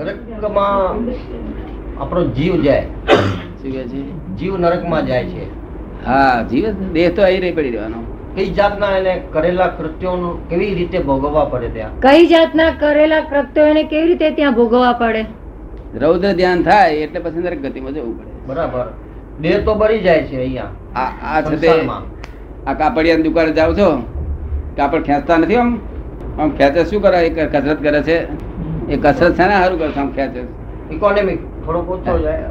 નરકમાં આપણો જીવ જાય. શું કહે છે? જીવ નરકમાં જાય છે. હા જીવ દેહ તો અહીં રહી પડી રહેવાનો. કઈ જાતના એને કરેલા કૃત્યોનું કેવી રીતે ભોગવવા પડે ત્યાં? કઈ જાતના કરેલા કૃત્યો એને કેવી રીતે ત્યાં ભોગવવા પડે? રૌદ્ર ધ્યાન થાય એટલે પછી નરક ગતિમાં જવું પડે. બરાબર. દેહ તો બળી જાય છે અહીંયા આ આ છે તે આ કાપડિયાની દુકાને જાવ છો? કાપડ ખેંચતા નથી આમ? આમ ખેંચે શું કરે? કસરત કરે છે? એ કસરત છે ને સારું કરે છે આમ ખેંચે. ઇકોનોમિક થોડો ઓછો જાય?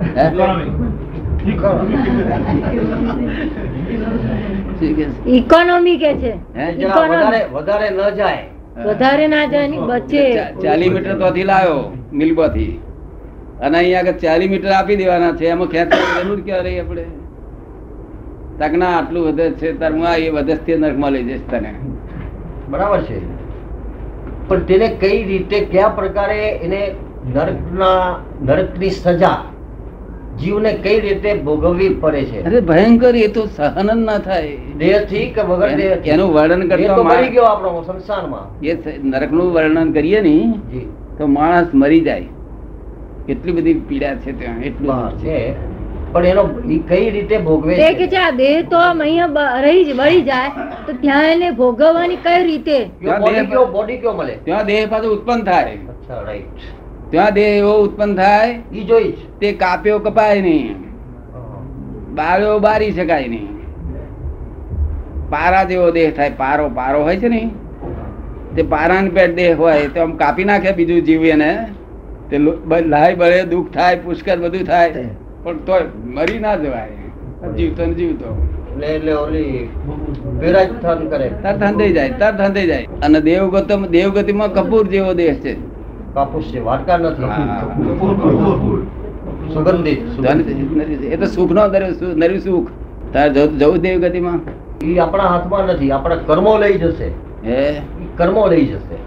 ઇકોનોમી કે છે. વધારે વધારે ન જાય. વધારે ના જાય ની બચે. ચાલી મીટર તોથી લાવ્યો મિલબોથી. અને અહીંયા આગળ ચાલી મીટર આપી દેવાના છે એમાં ખેંચવાની જરૂર ક્યાં રહી આપણે? તક ના આટલું વધે છે તાર હું આ એ વધસ્તી નરકમાં લઈ જઈશ તને. બરાબર છે. પણ તેને કઈ રીતે કયા પ્રકારે એને નરકના નરકની સજા જીવને કઈ રીતે ભોગવવી પડે છે? અરે ભયંકર એ તો સહન ના થાય. દેહથી કે વગર એનું- એનું વર્ણન દેહ કરતો તો મરી ગયો આપણો સંસારમાં. એ નરકનું વર્ણન કરીએ ને તો માણસ મરી જાય. કેટલી બધી પીડા છે ત્યાં એટલું છે. પણ એનો કઈ રીતે ભોગવે છે? કે આ દેહ તો અહીંયા રહી જ- વળી જાય તો ત્યાં એને ભોગવવાની કઈ રીતે? બોડી કયો બોડી કયો મળે? ત્યાં દેહ પાછો ઉત્પન્ન થાય. અચ્છા રાઈટ ત્યાં દેહ એવો ઉત્પન્ન થાય ઈ જોઈ તે કાપ્યો કપાય નહીં. બાળ્યો બારી શકાય નહીં. પારા જેવો દેહ થાય પારો પારો હોય છે ને તે પારાન પેટ દેહ હોય તો આમ કાપી નાખે બીજું જીવ એને. તે લાય બળે દુઃખ થાય પુષ્કર બધું થાય. પણ તોય મરી ના જવાય. જીવતો ને જીવતો એટલે એટલે ઓલી કરે. તરત જાય તરત જાય. અને દેવગત દેવગતિમાં કપૂર જેવો દેહ છે. કાપુસ છે વાડકા નથી. સુગંધિત. સુગંધિત. એ તો સુખ નો નર્યું સુખ. તારે જવું જવું દેવગતિમાં? ઈ આપણા હાથમાં નથી આપણા કર્મો લઈ જશે. હે? કર્મો લઈ જશે.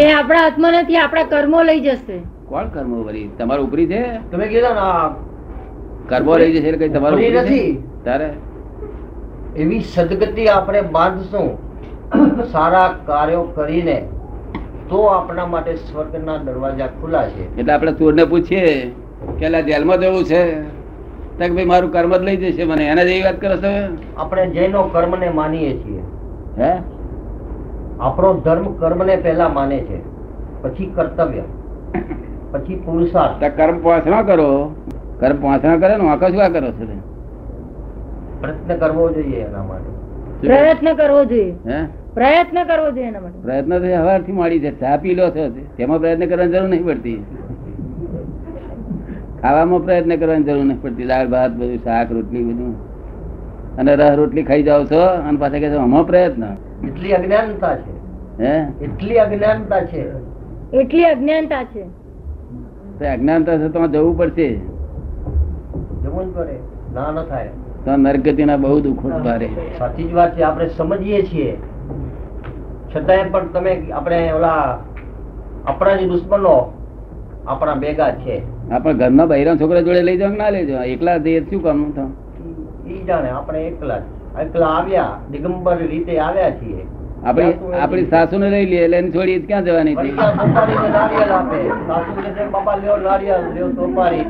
એ આપણા હાથમાં નથી આપણા કર્મો લઈ જશે. કોણ કર્મો વળી? તમારું ઉપરી છે? તમે કીધા ને કર્મો રહી જશે કઈ તમારું? નથી. તારે? એવી સદગતિ આપણે બાંધશું સારા કાર્યો કરીને તો આપણા માટે સ્વર્ગના દરવાજા ખુલ્લા છે. એટલે આપણે ચોરને પૂછીએ કે જેલમાં જવું છે? તો કે ભાઈ મારું કર્મ જ લઈ જશે મને. એના જેવી વાત કરો તમે આપણે જૈનો કર્મને માનીએ છીએ. હે? આપણો ધર્મ કર્મને પહેલા માને છે પછી કર્તવ્ય પછી પુરુષાર્થ. કર્મ કર્મ ના કરો. કર્મ પાંચમા કરે ને વાંકા શું કરો છો પ્રયત્ન કરવો જોઈએ એના માટે. પ્રયત્ન કરવો જોઈએ. હે? પ્રયત્ન કરવો જોઈએ એના માટે. પ્રયત્ન તો હવારથી માંડી છે. ચા પી લો છો. તેમાં પ્રયત્ન કરવાની જરૂર નહીં પડતી. ખાવામાં પ્રયત્ન કરવાની જરૂર નહીં પડતી. દાળ ભાત બધું શાક રોટલી બધું. અને રહ રોટલી ખાઈ જાવ છો અને પાછા કે આમાં પ્રયત્ન. એટલી અજ્ઞાનતા છે. હે? એટલી અજ્ઞાનતા છે. એટલી અજ્ઞાનતા છે. તો અજ્ઞાનતા છે તો જવું પડશે. ના ન થાય. તો નરગતિના બહુ દુઃખ ઉભારે સાચી જ વાત છે આપણે સમજીએ છીએ. છતાંય પણ તમે આપણે ઓલા આપણા જે દુશ્મનો આપણા ભેગા છે. આપણે ઘરના બહેરા છોકરા જોડે લઈ જાવ ના લઈ જાવ એકલા જઈએ શું કામનું તો ઈ જાણે આપણે એકલા એકલા આવ્યા દિગંબર રીતે આવ્યા છીએ. આપણી આપણી સાસુને લઈ લઈએ એટલે છોડી ક્યાં જવાની આપે. સાસુ કે છે, બાપા લ્યો નારિયેળ લ્યો સોપારી?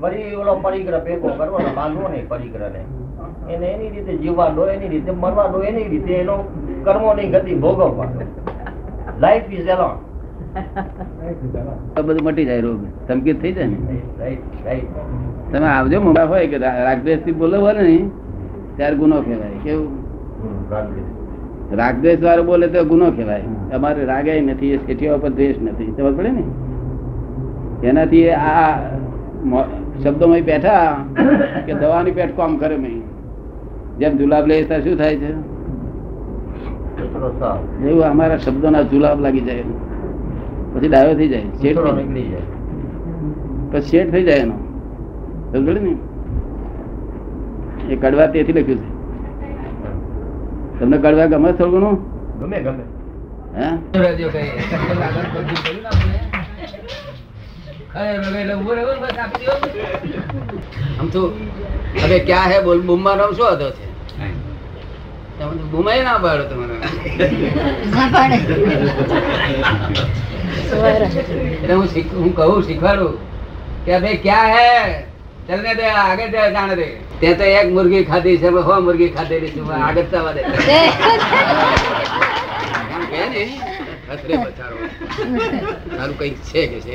વળી ઓલો પરિગ્રહ ભેગો કરવાનો બાંધવો નહીં પરિગ્રહને. એને એની રીતે જીવવા દો એની રીતે મરવા દો એની રીતે એનો કર્મો ની ગતિ ભોગવવા લાઈફ ઇઝ એલોન તો બધું મટી જાય રોગ. સંકેત થઈ જાય ને? રાઈટ રાઈટ તમે આવજો હોય કે રાગદ્વેષથી બોલો ને ત્યારે ગુનો કહેવાય. કેવું? રાગદ્વેષ. વાળો બોલે તો ગુનો કહેવાય. અમારે રાગે નથી એ શેઠિયા ઉપર દ્વેષ નથી. ખબર પડે ને? એનાથી આ શબ્દોમાં બેઠા કે દવાની પેટ કામ કરે મેં. જેમ જુલાબ લે ત્યાં શું થાય છે? એવું અમારા શબ્દોના જુલાબ લાગી જાય. પછી ડાયો થઈ જાય. શેઠ થઈ જાય. પછી શેઠ થઈ જાય એનો. સમજે ને? એ કડવા તેથી લખ્યું છે. તમને કડવા ગમે થોડું ઘણું? ગમે ગમે. હે? આમ તો હવે ક્યાં હે? બોલ બુમ્મા નામ શું હતો છે તમે તો બુમાય ના પાડો તમારે. એટલે હું શીખ- હું કહું શીખવાડું કે ભાઈ ક્યાં હે? ચલને દે આગળ દે જાણે દે તે તો એક મુર્ગી ખાધી છે હો મુર્ગી ખાધેલી છે આગળ જવા દે. ખતરે બચારો. તારું કંઈક છે કે છે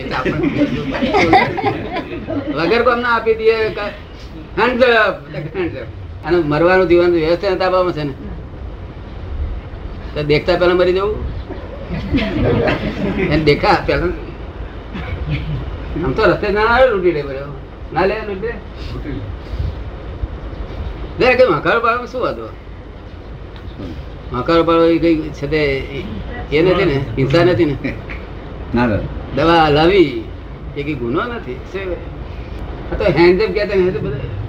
વગર કોમ ના આપી દઈએ ક-. આનું મરવાનું જીવન વ્યવસ્થા તાબામાં છે ને. તો દેખતા પેલા મરી જવું? એને દેખા પેલા આમ તો રસ્તે ના આવે લૂંટી લે બરાબર. ના લે લૂંટી લે. મકારો શું હતો મકારો પાડો એ કઈ છે તે એ નથી ને હિંસા નથી ને? ના દાદા દવા લાવી એ કઈ ગુનો નથી? તો હેન્ડઝમ કહેતા ને બધા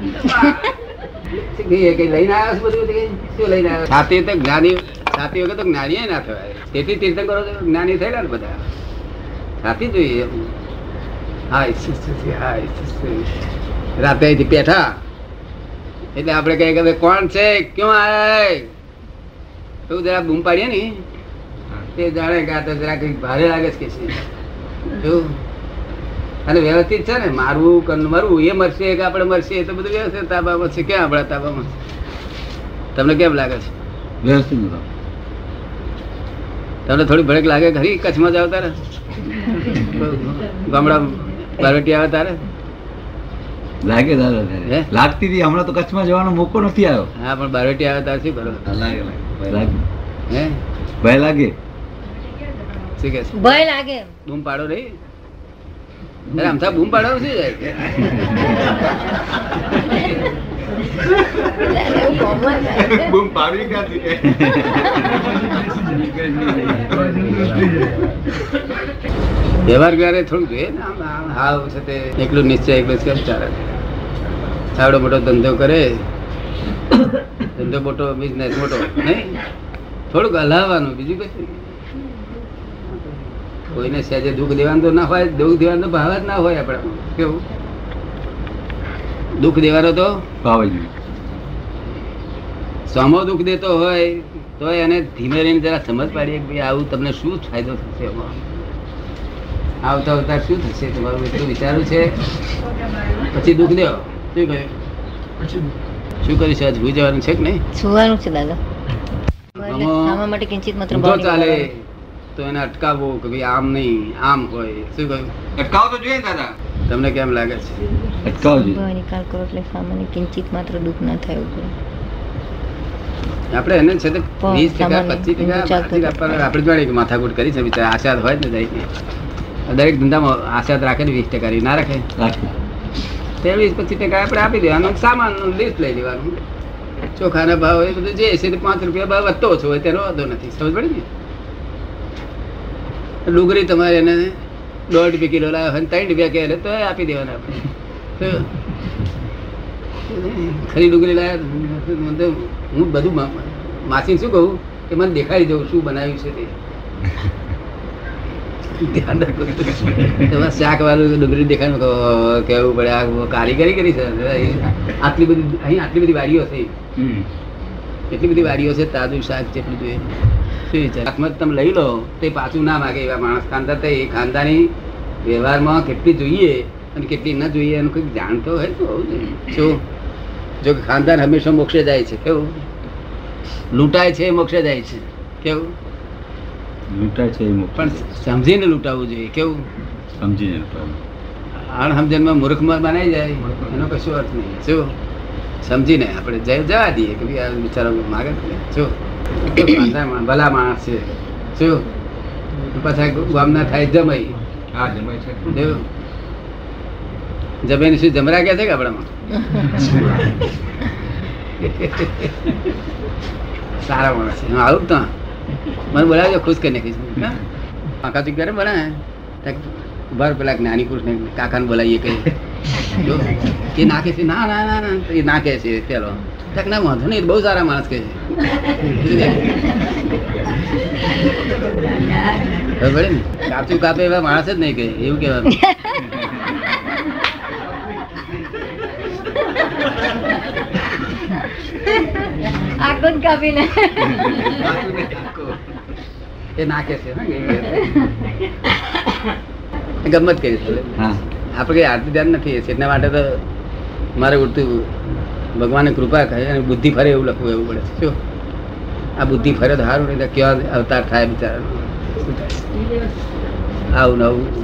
લઈને આવ્યો છે બધું? શું લઈને આવ્યો છાતી તો જ્ઞાની છાતી વગર તો જ્ઞાની ના થવાય. તેથી તીર્થંકરો તો જ્ઞાની થયેલા ને બધા. સાથી જોઈએ. રાતે અહીંથી બેઠા. એટલે આપણે કહીએ કે કોણ છે? ક્યાં આયા તું જરા બૂમ પાડીએ ને. તે જાણે કે આ તો જરાક ભારે લાગે છે કે છે. અને વ્યવસ્થિત છે ને મારવું કન મરવું એ મરશે કે આપણે મરશે તો બધું વ્યવસ્થિત તાબામાં છે. ક્યાં આપણા તાબામાં? તમને કેમ લાગે છે? વ્યવસ્થિત તમને થોડી ભડક લાગે ખરી? કચ્છમાં જાવ તારે? ગામડા પાર્વતી આવે તારે? લાગે દાદા? લાગતી હતી હમણાં તો કચ્છમાં જવાનો મોકો નથી આવ્યો. હા પણ બારવટી આવે તાર શું બરોબર લાગે લાગે. હે? ભય લાગે. શું કે ભય લાગે બૂમ પાડો રહી અરે આમથા બૂમ પાડો શું જાય. બૂમ વ્યવહાર વ્યવહારે થોડું જોઈએ ને હાવ છે તે એકલું નિશ્ચય એકલું કેમ ચાલે? આવડો મોટો ધંધો કરે. ધંધો મોટો બિઝનેસ મોટો નહીં? થોડુંક હલાવવાનું બીજું કશું નહીં. કોઈને સહેજે દુઃખ દેવાનું તો ના હોય દુઃખ દેવાનો ભાવ જ ના હોય આપણે. કેવું? દુઃખ દેવાનો તો પાવાજી સામો દુઃખ દેતો હોય તો એને ધીમે રહીને જરા સમજ પાડીએ કે ભાઈ આવું તમને શું ફાયદો થશે આવતા આવતા શું થશે? તમારું એટલું વિચારું છે? પછી દુઃખ દેવો શું કહ્યું શું કરીશ? આજ ભૂઈ જવાનું છે કે નહીં? સુવાનું છે દાદા. માટે કિંચિત માત્ર ચાલે. તો એને અટકાવવો કે ભાઈ આમ નહીં આમ હોય શું કહ્યું? અટકાવ તો જોઈએ દાદા. તમને કેમ લાગે છે? અટકાવજો નિકાલ કરો એટલે સામાન્ય કિંચિત માત્ર દુઃખ ના થાય એવું આપણે એને છે તો વીસ ટકા પચીસ ટકા આપણે જોડે માથાકૂટ કરી છે બિચારા આશાદ હોય ને દરેક દરેક ધંધામાં આશાદ રાખે ને વીસ ટકા ના રાખે? તે વીસ પચીસ ટકા આપણે આપી દેવાનું સામાન લિસ્ટ લઈ લેવાનું. ચોખાના ભાવ એ બધું જે છે પાંચ રૂપિયા ભાવ વધતો ઓછો હોય તેનો વાંધો નથી. સમજ પડી ને? ડુંગળી તમારે એને દોઢ રૂપિયા કિલો લાવ્યો અને ત્રણ રૂપિયા કહે તો આપી દેવાના આપણે. તો ખરી ડુંગળી લાવ્યા હું બધું માસી શું કહું કે મને દેખાડી દઉં શું બનાવ્યું છે તે. ધ્યાન રાખો એમાં શાક વાળું ડુંગળી દેખાય કેવું પડે આ કારીગરી કરી છે. આટલી બધી અહીં આટલી બધી વાડીઓ છે. એટલી બધી વાડીઓ છે તાજું શાક જેટલું જોઈએ. શું વિચાર અકમત તમે લઈ લો તે પાછું ના માગે એવા માણસ. ખાનદાર તો એ ખાનદાની વ્યવહારમાં કેટલી જોઈએ અને કેટલી ન જોઈએ એનું કંઈક જાણતો હોય તો. શું જો કે ખાનદાન હંમેશા મોક્ષે જાય છે કેવું? લૂંટાય છે મોક્ષે જાય છે કેવું? લૂંટાય છે પણ સમજીને લૂંટાવવું જોઈએ કેવું? સમજીને લૂંટાવું. અણસમજણમાં મૂર્ખમાં બનાવી જાય એનો કશો અર્થ નહીં. શું સમજીને આપણે જવા દઈએ કે ભાઈ આ બિચારો માગે મા- ભલા માણસ છે. શું? પાછા ગામના થાય જમાઈ. હા જમાઈ છે. જમીન શું જમરા કે છે કે આપણામાં? સારા માણસ છે. હું આવું તો. મને બોલાવજો ખુશ કરી નાખીશ? કાકા તું ક્યારે બનાવે ભર પેલા જ્ઞાની પુરુષ ને કાકાને બોલાવીએ કઈ. એ નાખે છે? ના ના ના ના એ નાખે છે પેલો. ના વાંધો નહીં બહુ સારા માણસ કે છે. ખબર પડી ને કાચું કાપે એવા માણસ જ નહીં કહે એવું કહેવાનું. જ કાપીને. એ નાખે છે ગમત કરી હા. આપણે આરતી ધ્યાન નથી એટલા માટે તો મારે ઉડતું ભગવાનની કૃપા કહે અને બુદ્ધિ ફરે એવું લખવું એવું પડે. શું? આ બુદ્ધિ ફરે તો સારું નહીં કેવા અવતાર થાય બિચારા આવું નવું